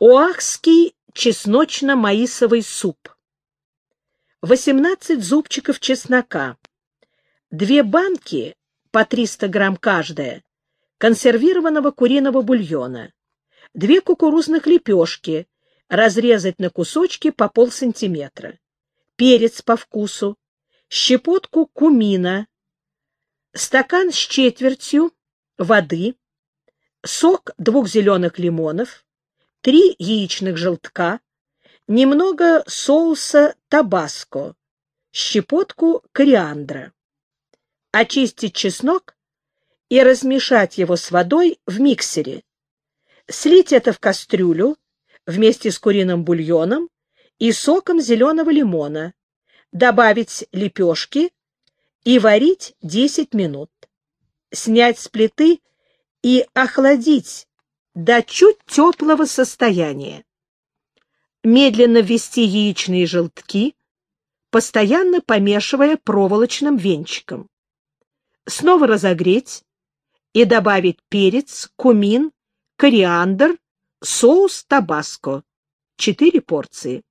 Оахский чесночно-маисовый суп. 18 зубчиков чеснока. Две банки, по 300 грамм каждая, консервированного куриного бульона. Две кукурузных лепешки, разрезать на кусочки по полсантиметра. Перец по вкусу. Щепотку кумина. Стакан с четвертью воды. Сок двух зеленых лимонов три яичных желтка, немного соуса табаско, щепотку кориандра. Очистить чеснок и размешать его с водой в миксере. Слить это в кастрюлю вместе с куриным бульоном и соком зеленого лимона, добавить лепешки и варить 10 минут. Снять с плиты и охладить до чуть теплого состояния. Медленно ввести яичные желтки, постоянно помешивая проволочным венчиком. Снова разогреть и добавить перец, кумин, кориандр, соус табаско. 4 порции.